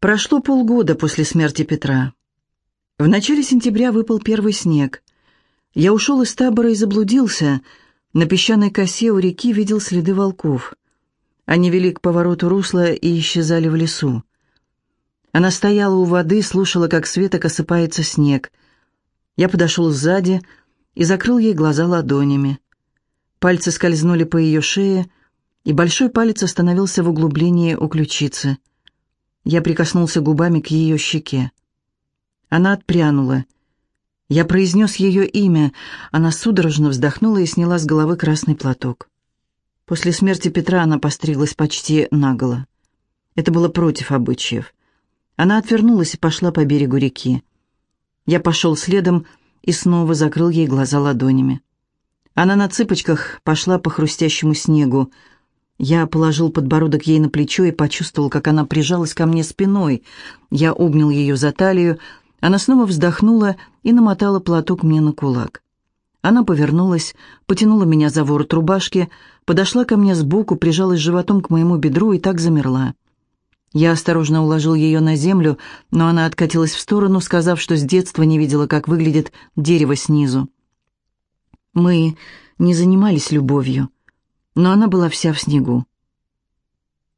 Прошло полгода после смерти Петра. В начале сентября выпал первый снег. Я ушел из табора и заблудился. На песчаной косе у реки видел следы волков. Они вели к повороту русла и исчезали в лесу. Она стояла у воды, слушала, как светок осыпается снег. Я подошел сзади и закрыл ей глаза ладонями. Пальцы скользнули по ее шее, и большой палец остановился в углублении у ключицы. Я прикоснулся губами к ее щеке. Она отпрянула. Я произнес ее имя. Она судорожно вздохнула и сняла с головы красный платок. После смерти Петра она постриглась почти наголо. Это было против обычаев. Она отвернулась и пошла по берегу реки. Я пошел следом и снова закрыл ей глаза ладонями. Она на цыпочках пошла по хрустящему снегу. Я положил подбородок ей на плечо и почувствовал, как она прижалась ко мне спиной. Я обнял ее за талию. Она снова вздохнула и намотала платок мне на кулак. Она повернулась, потянула меня за ворот рубашки, подошла ко мне сбоку, прижалась животом к моему бедру и так замерла. Я осторожно уложил ее на землю, но она откатилась в сторону, сказав, что с детства не видела, как выглядит дерево снизу. Мы не занимались любовью но она была вся в снегу.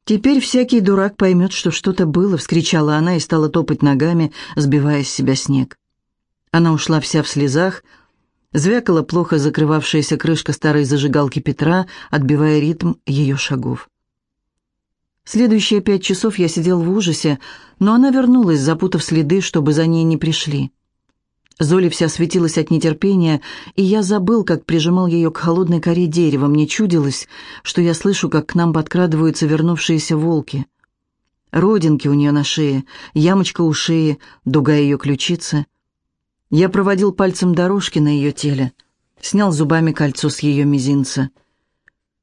«Теперь всякий дурак поймет, что что-то было», — вскричала она и стала топать ногами, сбивая с себя снег. Она ушла вся в слезах, звякала плохо закрывавшаяся крышка старой зажигалки Петра, отбивая ритм ее шагов. Следующие пять часов я сидел в ужасе, но она вернулась, запутав следы, чтобы за ней не пришли. Золи вся светилась от нетерпения, и я забыл, как прижимал ее к холодной коре дерева. Мне чудилось, что я слышу, как к нам подкрадываются вернувшиеся волки. Родинки у нее на шее, ямочка у шеи, дуга ее ключицы. Я проводил пальцем дорожки на ее теле, снял зубами кольцо с ее мизинца.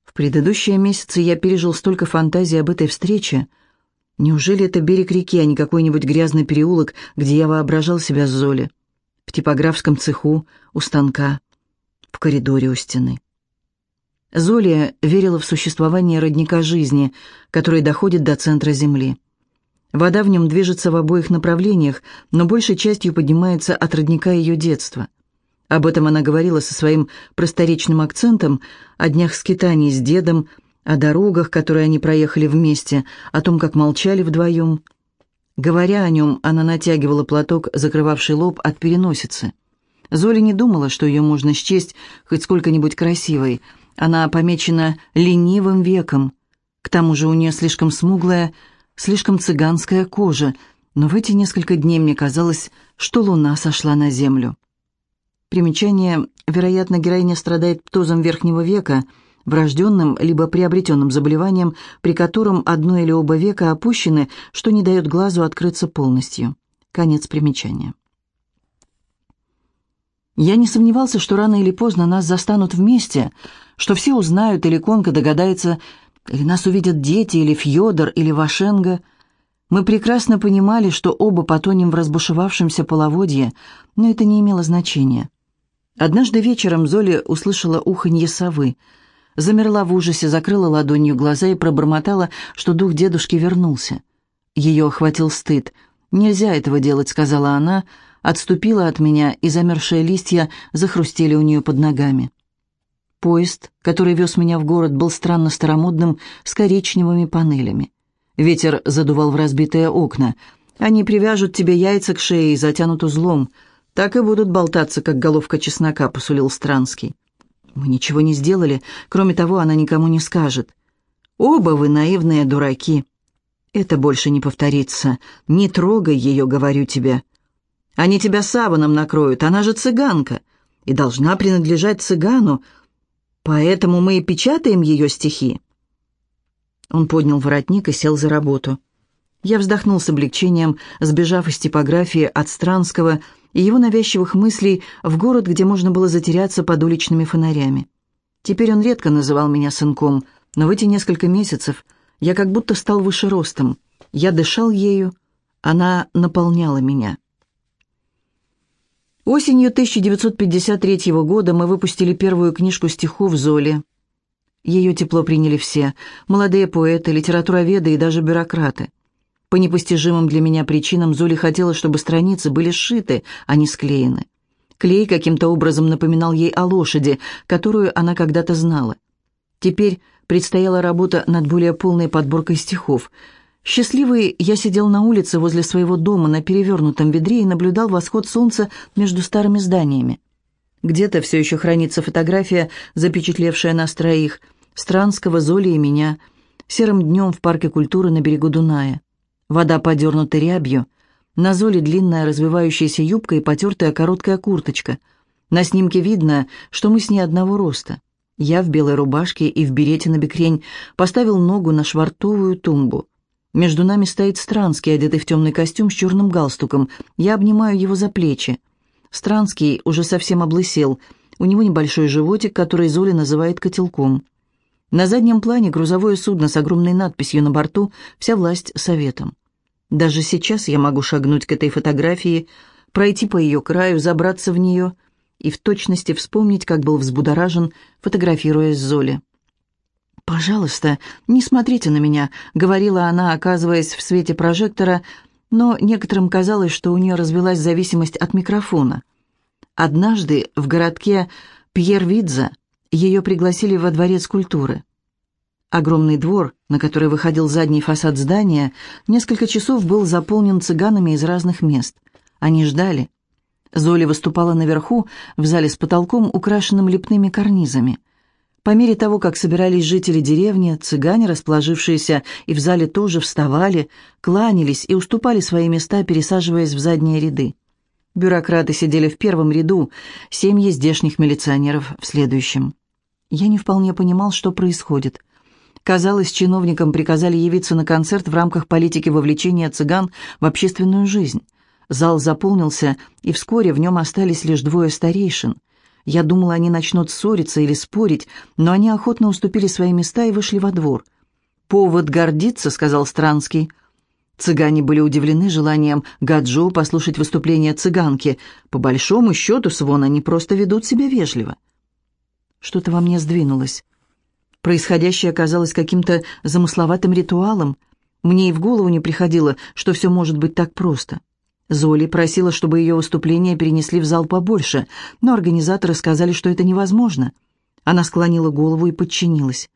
В предыдущие месяцы я пережил столько фантазий об этой встрече. Неужели это берег реки, а не какой-нибудь грязный переулок, где я воображал себя с Золи? В типографском цеху, у станка, в коридоре у стены. Золия верила в существование родника жизни, который доходит до центра Земли. Вода в нем движется в обоих направлениях, но большей частью поднимается от родника ее детства. Об этом она говорила со своим просторечным акцентом, о днях скитаний с дедом, о дорогах, которые они проехали вместе, о том, как молчали вдвоем – Говоря о нем, она натягивала платок, закрывавший лоб от переносицы. Золя не думала, что ее можно счесть хоть сколько-нибудь красивой. Она помечена ленивым веком. К тому же у нее слишком смуглая, слишком цыганская кожа, но в эти несколько дней мне казалось, что луна сошла на землю. Примечание. Вероятно, героиня страдает птозом верхнего века – врожденным либо приобретенным заболеванием, при котором одно или оба века опущены, что не дает глазу открыться полностью. Конец примечания. Я не сомневался, что рано или поздно нас застанут вместе, что все узнают, или Конка догадается, или нас увидят дети, или Фьодор, или Вашенга. Мы прекрасно понимали, что оба потонем в разбушевавшемся половодье, но это не имело значения. Однажды вечером Золи услышала уханье совы — замерла в ужасе, закрыла ладонью глаза и пробормотала, что дух дедушки вернулся. Ее охватил стыд. «Нельзя этого делать», — сказала она, отступила от меня, и замерзшие листья захрустели у нее под ногами. Поезд, который вез меня в город, был странно старомодным, с коричневыми панелями. Ветер задувал в разбитые окна. «Они привяжут тебе яйца к шее и затянут узлом. Так и будут болтаться, как головка чеснока», — посулил Странский. Мы ничего не сделали, кроме того, она никому не скажет. Оба вы наивные дураки. Это больше не повторится. Не трогай ее, говорю тебе. Они тебя саваном накроют, она же цыганка и должна принадлежать цыгану, поэтому мы и печатаем ее стихи. Он поднял воротник и сел за работу. Я вздохнул с облегчением, сбежав из типографии от Странского и его навязчивых мыслей в город, где можно было затеряться под уличными фонарями. Теперь он редко называл меня сынком, но в эти несколько месяцев я как будто стал выше ростом. Я дышал ею, она наполняла меня. Осенью 1953 года мы выпустили первую книжку стихов Золи. Ее тепло приняли все – молодые поэты, литературоведы и даже бюрократы. По непостижимым для меня причинам Золи хотела, чтобы страницы были сшиты, а не склеены. Клей каким-то образом напоминал ей о лошади, которую она когда-то знала. Теперь предстояла работа над более полной подборкой стихов. Счастливый, я сидел на улице возле своего дома на перевернутом ведре и наблюдал восход солнца между старыми зданиями. Где-то все еще хранится фотография, запечатлевшая нас троих, Странского, Золи и меня, серым днем в парке культуры на берегу Дуная. Вода подернута рябью, на Золе длинная развивающаяся юбка и потертая короткая курточка. На снимке видно, что мы с ней одного роста. Я в белой рубашке и в берете на бекрень поставил ногу на швартовую тумбу. Между нами стоит Странский, одетый в темный костюм с черным галстуком. Я обнимаю его за плечи. Странский уже совсем облысел. У него небольшой животик, который Золя называет котелком. На заднем плане грузовое судно с огромной надписью на борту «Вся власть советом». Даже сейчас я могу шагнуть к этой фотографии, пройти по ее краю, забраться в нее — и в точности вспомнить, как был взбудоражен, фотографируя Золи. «Пожалуйста, не смотрите на меня», — говорила она, оказываясь в свете прожектора, но некоторым казалось, что у нее развелась зависимость от микрофона. Однажды в городке Пьер-Видза ее пригласили во дворец культуры. Огромный двор, на который выходил задний фасад здания, несколько часов был заполнен цыганами из разных мест. Они ждали. Золи выступала наверху, в зале с потолком, украшенным лепными карнизами. По мере того, как собирались жители деревни, цыгане, расположившиеся и в зале тоже вставали, кланялись и уступали свои места, пересаживаясь в задние ряды. Бюрократы сидели в первом ряду, семьи здешних милиционеров в следующем. Я не вполне понимал, что происходит. Казалось, чиновникам приказали явиться на концерт в рамках политики вовлечения цыган в общественную жизнь. Зал заполнился, и вскоре в нем остались лишь двое старейшин. Я думала, они начнут ссориться или спорить, но они охотно уступили свои места и вышли во двор. «Повод гордиться», — сказал Странский. Цыгане были удивлены желанием Гаджо послушать выступление цыганки. По большому счету, Свон, они просто ведут себя вежливо. Что-то во мне сдвинулось. Происходящее оказалось каким-то замысловатым ритуалом. Мне и в голову не приходило, что все может быть так просто. Золи просила, чтобы ее выступление перенесли в зал побольше, но организаторы сказали, что это невозможно. Она склонила голову и подчинилась.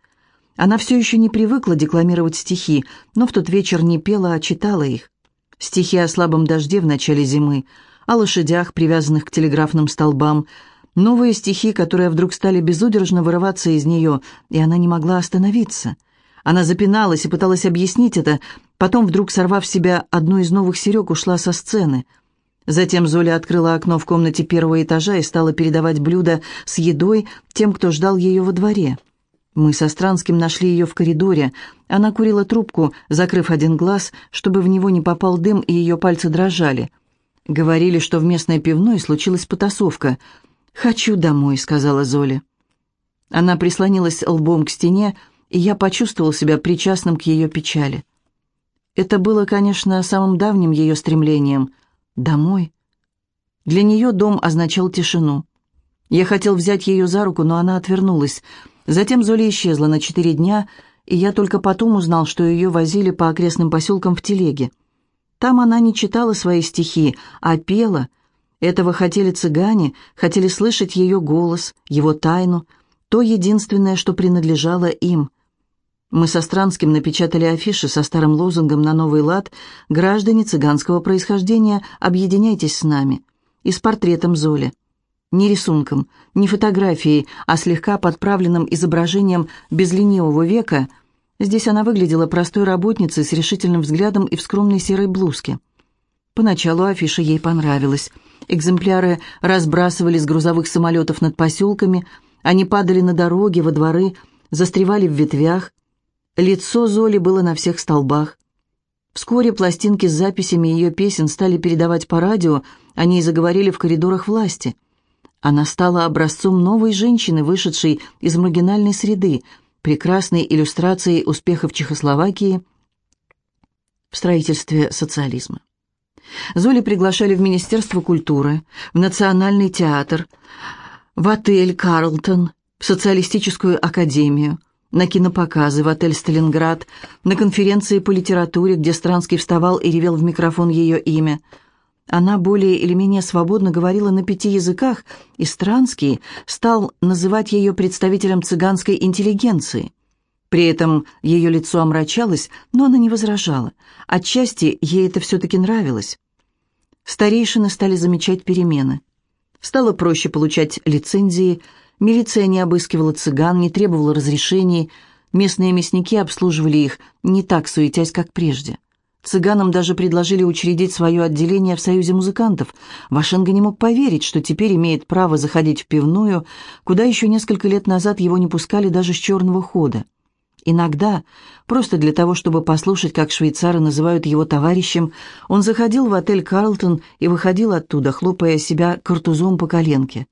Она все еще не привыкла декламировать стихи, но в тот вечер не пела, а читала их. Стихи о слабом дожде в начале зимы, о лошадях, привязанных к телеграфным столбам, новые стихи, которые вдруг стали безудержно вырываться из нее, и она не могла остановиться — она запиналась и пыталась объяснить это, потом, вдруг сорвав себя одну из новых серег, ушла со сцены. Затем Золя открыла окно в комнате первого этажа и стала передавать блюда с едой тем, кто ждал ее во дворе. Мы со Странским нашли ее в коридоре. Она курила трубку, закрыв один глаз, чтобы в него не попал дым, и ее пальцы дрожали. Говорили, что в местной пивной случилась потасовка. «Хочу домой», — сказала Золя. Она прислонилась лбом к стене, и я почувствовал себя причастным к ее печали. Это было, конечно, самым давним ее стремлением — домой. Для нее дом означал тишину. Я хотел взять ее за руку, но она отвернулась. Затем Золя исчезла на четыре дня, и я только потом узнал, что ее возили по окрестным поселкам в телеге. Там она не читала свои стихи, а пела. Этого хотели цыгане, хотели слышать ее голос, его тайну, то единственное, что принадлежало им — мы со Странским напечатали афиши со старым лозунгом на новый лад «Граждане цыганского происхождения, объединяйтесь с нами» и с портретом Золи. Не рисунком, не фотографией, а слегка подправленным изображением безленивого века. Здесь она выглядела простой работницей с решительным взглядом и в скромной серой блузке. Поначалу афиша ей понравилась. Экземпляры разбрасывали с грузовых самолетов над поселками, они падали на дороги, во дворы, застревали в ветвях. Лицо Золи было на всех столбах. Вскоре пластинки с записями ее песен стали передавать по радио, они и заговорили в коридорах власти. Она стала образцом новой женщины, вышедшей из маргинальной среды, прекрасной иллюстрацией успехов Чехословакии в строительстве социализма. Золи приглашали в Министерство культуры, в Национальный театр, в отель «Карлтон», в Социалистическую академию – на кинопоказы в отель «Сталинград», на конференции по литературе, где Странский вставал и ревел в микрофон ее имя. Она более или менее свободно говорила на пяти языках, и Странский стал называть ее представителем цыганской интеллигенции. При этом ее лицо омрачалось, но она не возражала. Отчасти ей это все-таки нравилось. Старейшины стали замечать перемены. Стало проще получать лицензии – Милиция не обыскивала цыган, не требовала разрешений. Местные мясники обслуживали их, не так суетясь, как прежде. Цыганам даже предложили учредить свое отделение в Союзе музыкантов. Вашенга не мог поверить, что теперь имеет право заходить в пивную, куда еще несколько лет назад его не пускали даже с черного хода. Иногда, просто для того, чтобы послушать, как швейцары называют его товарищем, он заходил в отель «Карлтон» и выходил оттуда, хлопая себя картузом по коленке.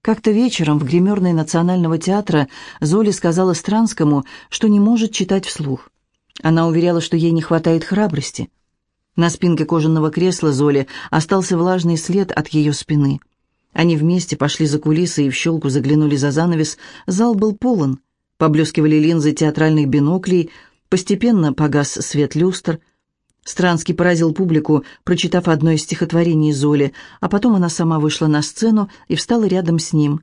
Как-то вечером в гримерной Национального театра Золи сказала Странскому, что не может читать вслух. Она уверяла, что ей не хватает храбрости. На спинке кожаного кресла Золи остался влажный след от ее спины. Они вместе пошли за кулисы и в щелку заглянули за занавес. Зал был полон. Поблескивали линзы театральных биноклей, постепенно погас свет люстр — Странский поразил публику, прочитав одно из стихотворений Золи, а потом она сама вышла на сцену и встала рядом с ним.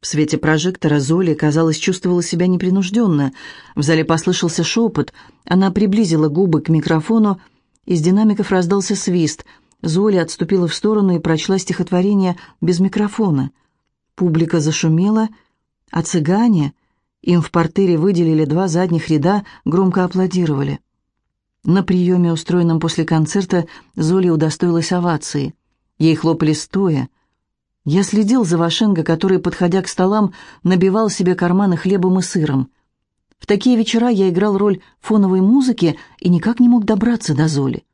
В свете прожектора Золи, казалось, чувствовала себя непринужденно. В зале послышался шепот. Она приблизила губы к микрофону. Из динамиков раздался свист. Золи отступила в сторону и прочла стихотворение без микрофона. Публика зашумела, а цыгане, им в портере выделили два задних ряда, громко аплодировали. На приеме, устроенном после концерта, Золи удостоилась овации. Ей хлопали стоя. Я следил за Вашенго, который, подходя к столам, набивал себе карманы хлебом и сыром. В такие вечера я играл роль фоновой музыки и никак не мог добраться до Золи.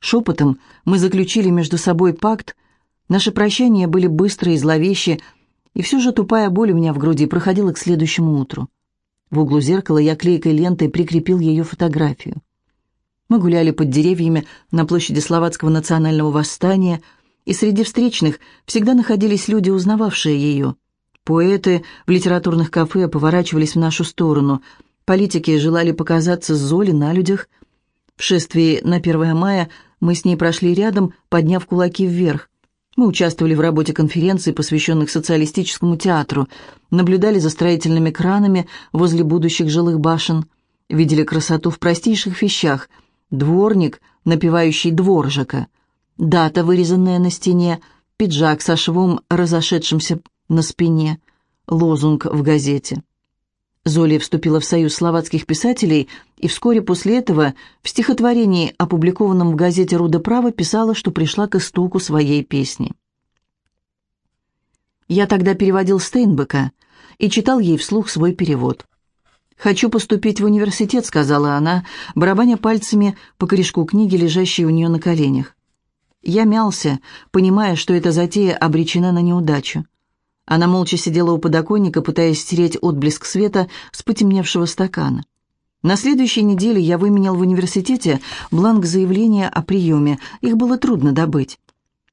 Шепотом мы заключили между собой пакт, наши прощания были быстрые и зловещие, и все же тупая боль у меня в груди проходила к следующему утру. В углу зеркала я клейкой лентой прикрепил ее фотографию. Мы гуляли под деревьями на площади Словацкого национального восстания, и среди встречных всегда находились люди, узнававшие ее. Поэты в литературных кафе поворачивались в нашу сторону. Политики желали показаться Золи на людях. В шествии на 1 мая мы с ней прошли рядом, подняв кулаки вверх. Мы участвовали в работе конференций, посвященных социалистическому театру, наблюдали за строительными кранами возле будущих жилых башен, видели красоту в простейших вещах – дворник, напевающий дворжика, дата, вырезанная на стене, пиджак со швом, разошедшимся на спине, лозунг в газете. Золи вступила в союз словацких писателей и вскоре после этого в стихотворении, опубликованном в газете «Руда право», писала, что пришла к истоку своей песни. Я тогда переводил Стейнбека и читал ей вслух свой перевод. «Хочу поступить в университет», — сказала она, барабаня пальцами по корешку книги, лежащей у нее на коленях. Я мялся, понимая, что эта затея обречена на неудачу. Она молча сидела у подоконника, пытаясь стереть отблеск света с потемневшего стакана. На следующей неделе я выменял в университете бланк заявления о приеме. Их было трудно добыть.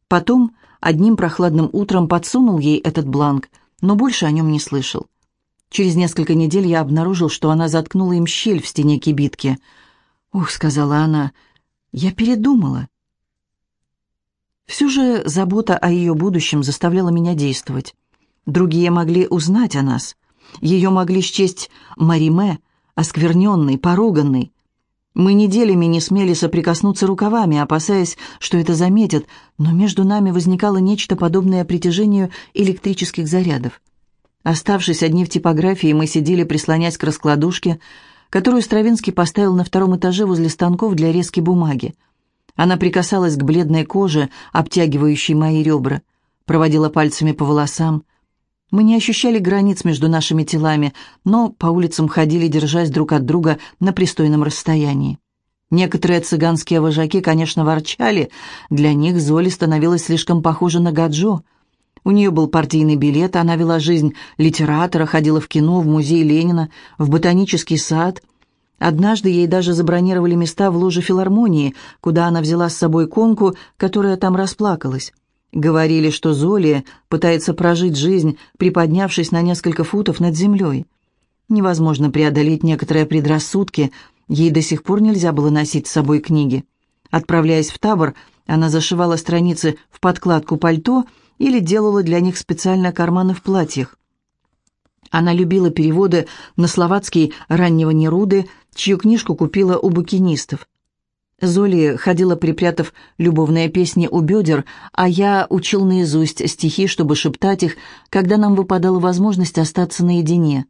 Потом одним прохладным утром подсунул ей этот бланк, но больше о нем не слышал. Через несколько недель я обнаружил, что она заткнула им щель в стене кибитки. «Ух», — сказала она, — «я передумала». Все же забота о ее будущем заставляла меня действовать. Другие могли узнать о нас. Ее могли счесть Мариме, оскверненной, поруганной. Мы неделями не смели соприкоснуться рукавами, опасаясь, что это заметят, но между нами возникало нечто подобное притяжению электрических зарядов. Оставшись одни в типографии, мы сидели, прислонясь к раскладушке, которую Стравинский поставил на втором этаже возле станков для резки бумаги. Она прикасалась к бледной коже, обтягивающей мои ребра, проводила пальцами по волосам. Мы не ощущали границ между нашими телами, но по улицам ходили, держась друг от друга на пристойном расстоянии. Некоторые цыганские вожаки, конечно, ворчали, для них Золи становилась слишком похожа на Гаджо — у нее был партийный билет, она вела жизнь литератора, ходила в кино, в музей Ленина, в ботанический сад. Однажды ей даже забронировали места в ложе филармонии, куда она взяла с собой конку, которая там расплакалась. Говорили, что Золи пытается прожить жизнь, приподнявшись на несколько футов над землей. Невозможно преодолеть некоторые предрассудки, ей до сих пор нельзя было носить с собой книги. Отправляясь в табор, она зашивала страницы в подкладку пальто или делала для них специально карманы в платьях. Она любила переводы на словацкий раннего Неруды, чью книжку купила у букинистов. Золи ходила, припрятав любовные песни у бедер, а я учил наизусть стихи, чтобы шептать их, когда нам выпадала возможность остаться наедине.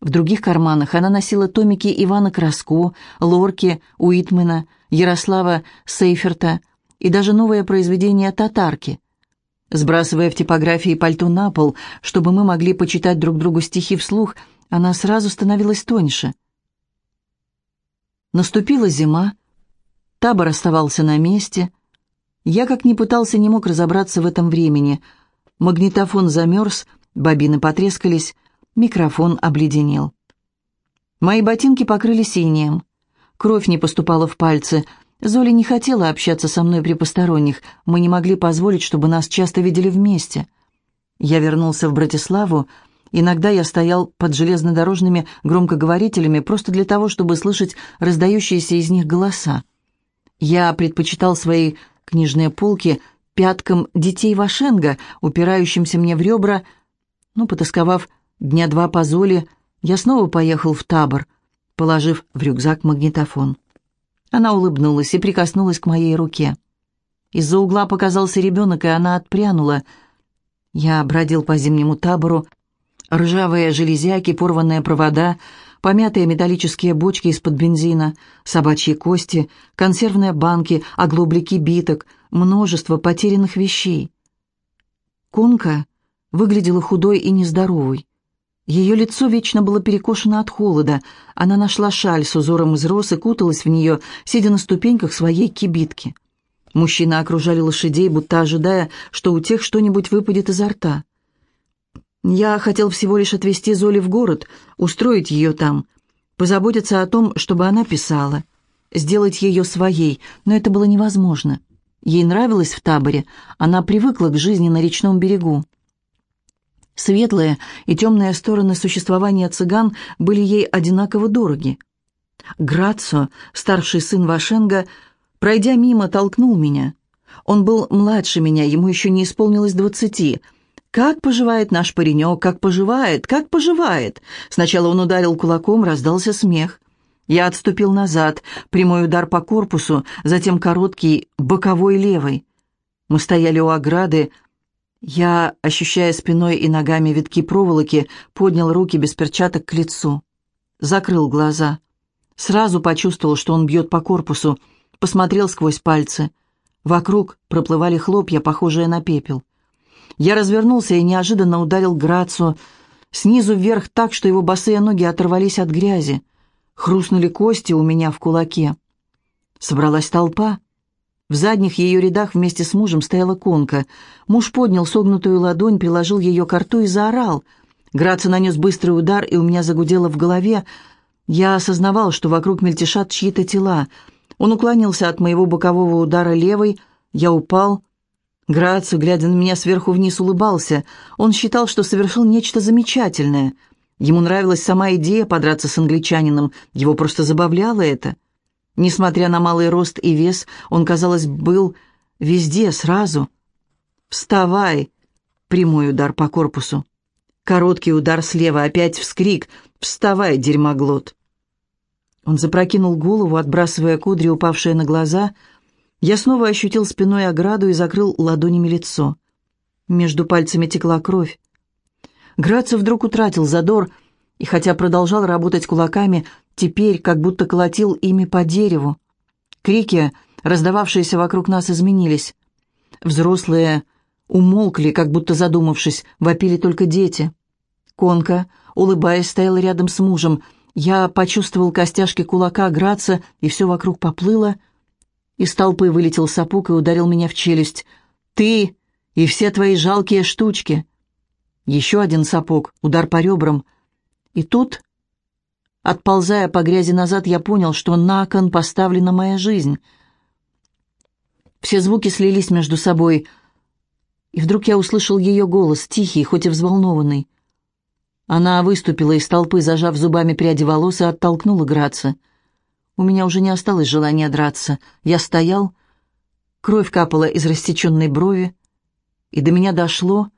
В других карманах она носила томики Ивана Краско, Лорки, Уитмена, Ярослава Сейферта и даже новое произведение «Татарки», Сбрасывая в типографии пальто на пол, чтобы мы могли почитать друг другу стихи вслух, она сразу становилась тоньше. Наступила зима, табор оставался на месте. Я, как ни пытался, не мог разобраться в этом времени. Магнитофон замерз, бобины потрескались, микрофон обледенел. Мои ботинки покрылись инеем. Кровь не поступала в пальцы — Золя не хотела общаться со мной при посторонних, мы не могли позволить, чтобы нас часто видели вместе. Я вернулся в Братиславу, иногда я стоял под железнодорожными громкоговорителями просто для того, чтобы слышать раздающиеся из них голоса. Я предпочитал свои книжные полки пяткам детей Вашенга, упирающимся мне в ребра, но, потасковав дня два по Золе, я снова поехал в табор, положив в рюкзак магнитофон. Она улыбнулась и прикоснулась к моей руке. Из-за угла показался ребенок, и она отпрянула. Я бродил по зимнему табору. Ржавые железяки, порванные провода, помятые металлические бочки из-под бензина, собачьи кости, консервные банки, оглобли кибиток, множество потерянных вещей. Конка выглядела худой и нездоровой. Ее лицо вечно было перекошено от холода. Она нашла шаль с узором из роз и куталась в нее, сидя на ступеньках своей кибитки. Мужчины окружали лошадей, будто ожидая, что у тех что-нибудь выпадет изо рта. Я хотел всего лишь отвезти Золи в город, устроить ее там, позаботиться о том, чтобы она писала, сделать ее своей, но это было невозможно. Ей нравилось в таборе, она привыкла к жизни на речном берегу. Светлые и темные стороны существования цыган были ей одинаково дороги. Грацо, старший сын Вашенга, пройдя мимо, толкнул меня. Он был младше меня, ему еще не исполнилось двадцати. «Как поживает наш паренек? Как поживает? Как поживает?» Сначала он ударил кулаком, раздался смех. Я отступил назад, прямой удар по корпусу, затем короткий, боковой левый. Мы стояли у ограды, я, ощущая спиной и ногами витки проволоки, поднял руки без перчаток к лицу. Закрыл глаза. Сразу почувствовал, что он бьет по корпусу. Посмотрел сквозь пальцы. Вокруг проплывали хлопья, похожие на пепел. Я развернулся и неожиданно ударил Грацу снизу вверх так, что его босые ноги оторвались от грязи. Хрустнули кости у меня в кулаке. Собралась толпа. В задних ее рядах вместе с мужем стояла конка. Муж поднял согнутую ладонь, приложил ее к рту и заорал. Граца нанес быстрый удар, и у меня загудело в голове. Я осознавал, что вокруг мельтешат чьи-то тела. Он уклонился от моего бокового удара левой. Я упал. Грацию, глядя на меня сверху вниз, улыбался. Он считал, что совершил нечто замечательное. Ему нравилась сама идея подраться с англичанином. Его просто забавляло это. Несмотря на малый рост и вес, он, казалось, был везде сразу. «Вставай!» — прямой удар по корпусу. Короткий удар слева, опять вскрик. «Вставай, дерьмоглот!» Он запрокинул голову, отбрасывая кудри, упавшие на глаза. Я снова ощутил спиной ограду и закрыл ладонями лицо. Между пальцами текла кровь. Грацию вдруг утратил задор, и хотя продолжал работать кулаками, теперь как будто колотил ими по дереву. Крики, раздававшиеся вокруг нас, изменились. Взрослые умолкли, как будто задумавшись, вопили только дети. Конка, улыбаясь, стояла рядом с мужем. Я почувствовал костяшки кулака граться, и все вокруг поплыло. Из толпы вылетел сапог и ударил меня в челюсть. «Ты и все твои жалкие штучки!» Еще один сапог, удар по ребрам. И тут Отползая по грязи назад, я понял, что на кон поставлена моя жизнь. Все звуки слились между собой, и вдруг я услышал ее голос, тихий, хоть и взволнованный. Она выступила из толпы, зажав зубами пряди волос и оттолкнула Граца. У меня уже не осталось желания драться. Я стоял, кровь капала из рассеченной брови, и до меня дошло,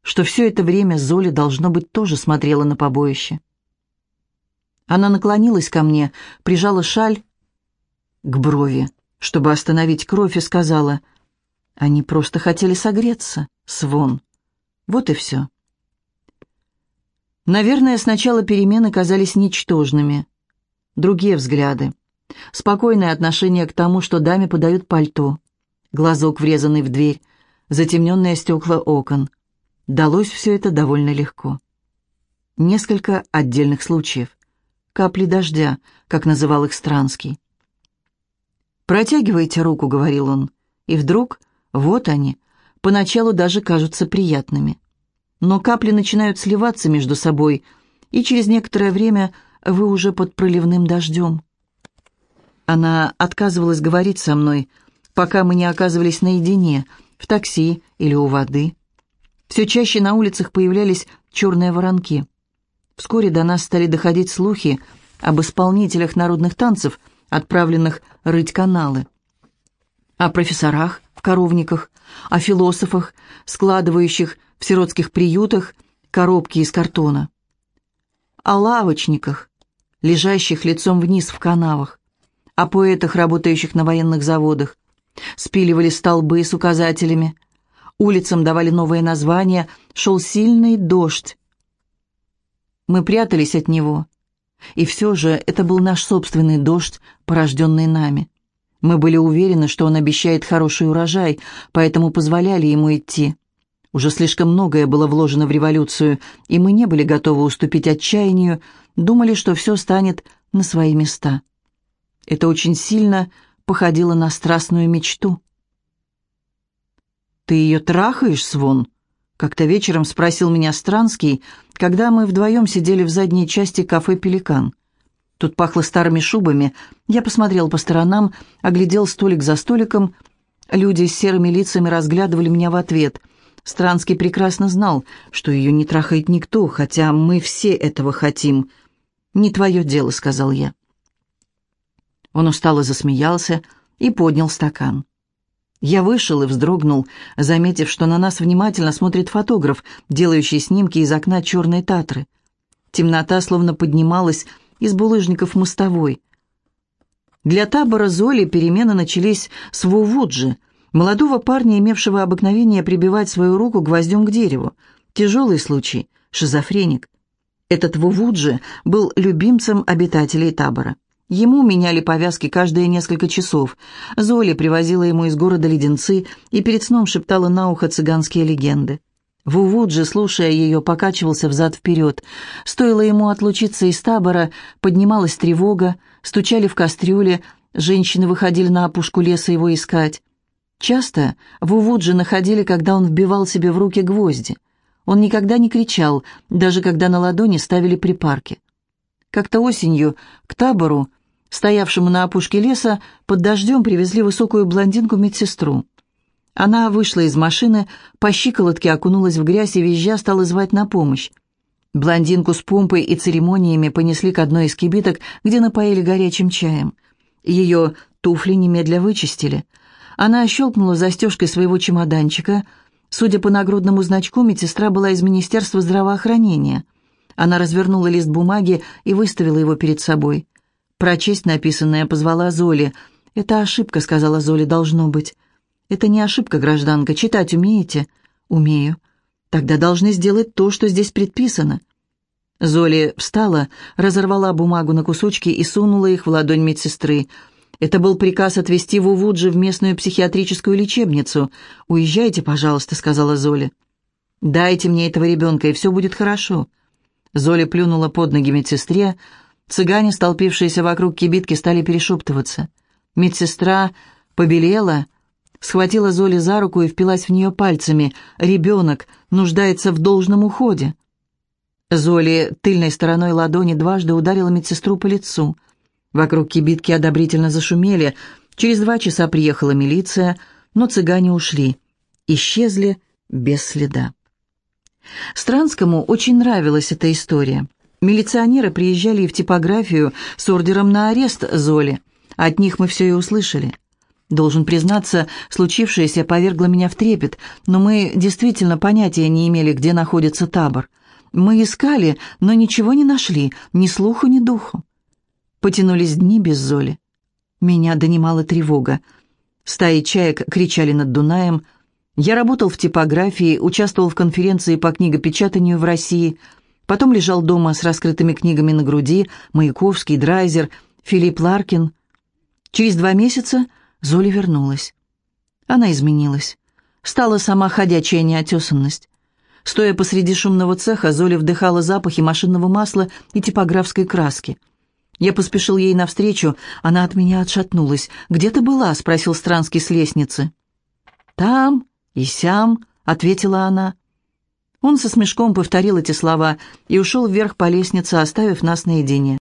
что все это время Золя, должно быть, тоже смотрела на побоище. Она наклонилась ко мне, прижала шаль к брови, чтобы остановить кровь, и сказала, «Они просто хотели согреться, Свон. Вот и все». Наверное, сначала перемены казались ничтожными. Другие взгляды. Спокойное отношение к тому, что даме подают пальто. Глазок, врезанный в дверь. Затемненные стекла окон. Далось все это довольно легко. Несколько отдельных случаев. Капли дождя, как называл их Странский. «Протягивайте руку», — говорил он, — и вдруг, вот они, поначалу даже кажутся приятными. Но капли начинают сливаться между собой, и через некоторое время вы уже под проливным дождем. Она отказывалась говорить со мной, пока мы не оказывались наедине, в такси или у воды. Все чаще на улицах появлялись черные воронки. Вскоре до нас стали доходить слухи об исполнителях народных танцев, отправленных рыть каналы, о профессорах в коровниках, о философах, складывающих в сиротских приютах коробки из картона, о лавочниках, лежащих лицом вниз в канавах, о поэтах, работающих на военных заводах. Спиливали столбы с указателями – Улицам давали новые названия, шел сильный дождь. Мы прятались от него. И все же это был наш собственный дождь, порожденный нами. Мы были уверены, что он обещает хороший урожай, поэтому позволяли ему идти. Уже слишком многое было вложено в революцию, и мы не были готовы уступить отчаянию, думали, что все станет на свои места. Это очень сильно походило на страстную мечту. «Ты ее трахаешь, Свон?» Как-то вечером спросил меня Странский, когда мы вдвоем сидели в задней части кафе «Пеликан». Тут пахло старыми шубами. Я посмотрел по сторонам, оглядел столик за столиком. Люди с серыми лицами разглядывали меня в ответ. Странский прекрасно знал, что ее не трахает никто, хотя мы все этого хотим. «Не твое дело», — сказал я. Он устало засмеялся и поднял стакан. Я вышел и вздрогнул, заметив, что на нас внимательно смотрит фотограф, делающий снимки из окна черной Татры. Темнота словно поднималась из булыжников мостовой. Для табора Золи перемены начались с Вувуджи, молодого парня, имевшего обыкновение прибивать свою руку гвоздем к дереву. Тяжелый случай, шизофреник. Этот Вувуджи был любимцем обитателей табора. Ему меняли повязки каждые несколько часов. Золи привозила ему из города леденцы и перед сном шептала на ухо цыганские легенды. Вувуджи, слушая ее, покачивался взад-вперед. Стоило ему отлучиться из табора, поднималась тревога, стучали в кастрюле, женщины выходили на опушку леса его искать. Часто Вувуджи находили, когда он вбивал себе в руки гвозди. Он никогда не кричал, даже когда на ладони ставили припарки. Как-то осенью к табору стоявшему на опушке леса, под дождем привезли высокую блондинку-медсестру. Она вышла из машины, по щиколотке окунулась в грязь и визжа стала звать на помощь. Блондинку с помпой и церемониями понесли к одной из кибиток, где напоили горячим чаем. Ее туфли немедля вычистили. Она щелкнула застежкой своего чемоданчика. Судя по нагрудному значку, медсестра была из Министерства здравоохранения. Она развернула лист бумаги и выставила его перед собой. Прочесть написанное позвала Золи. «Это ошибка», — сказала Золи, — «должно быть». «Это не ошибка, гражданка. Читать умеете?» «Умею». «Тогда должны сделать то, что здесь предписано». Золи встала, разорвала бумагу на кусочки и сунула их в ладонь медсестры. Это был приказ отвезти Вувуджи в местную психиатрическую лечебницу. «Уезжайте, пожалуйста», — сказала Золи. «Дайте мне этого ребенка, и все будет хорошо». Золи плюнула под ноги медсестре, Цыгане, столпившиеся вокруг кибитки, стали перешептываться. Медсестра побелела, схватила Золи за руку и впилась в нее пальцами. «Ребенок нуждается в должном уходе». Золи тыльной стороной ладони дважды ударила медсестру по лицу. Вокруг кибитки одобрительно зашумели. Через два часа приехала милиция, но цыгане ушли. Исчезли без следа. Странскому очень нравилась эта история. Милиционеры приезжали в типографию с ордером на арест Золи. От них мы все и услышали. Должен признаться, случившееся повергло меня в трепет, но мы действительно понятия не имели, где находится табор. Мы искали, но ничего не нашли, ни слуху, ни духу. Потянулись дни без Золи. Меня донимала тревога. Стаи чаек кричали над Дунаем. Я работал в типографии, участвовал в конференции по книгопечатанию в России, потом лежал дома с раскрытыми книгами на груди, Маяковский, Драйзер, Филипп Ларкин. Через два месяца Золя вернулась. Она изменилась. Стала сама ходячая неотесанность. Стоя посреди шумного цеха, Золя вдыхала запахи машинного масла и типографской краски. Я поспешил ей навстречу, она от меня отшатнулась. «Где ты была?» — спросил Странский с лестницы. «Там и сям», — ответила она. Он со смешком повторил эти слова и ушел вверх по лестнице, оставив нас наедине.